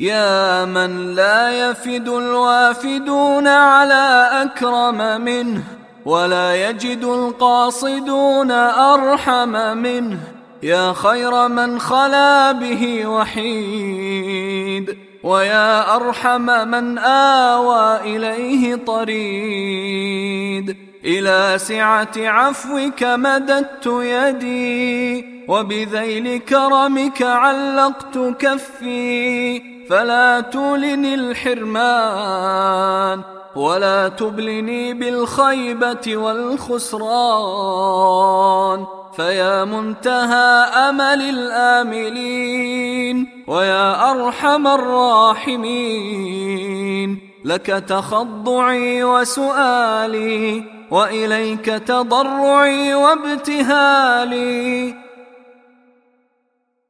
يا من لا يفد الوافدون على أكرم منه ولا يجد القاصدون أرحم منه. يا خير من خلا به وحيد. ويا أرحم من آوى إليه طريد. إلى سعة عفوك مددت يدي وبذيل كرمك علقت كفي. فلا تولني الحرمان ولا تبلني بالخيبة والخسران. فيا منتهى أمل الآملين. ويا أرحم الراحمين لك تخضعي وسؤالي وإليك تضرعي وابتهالي.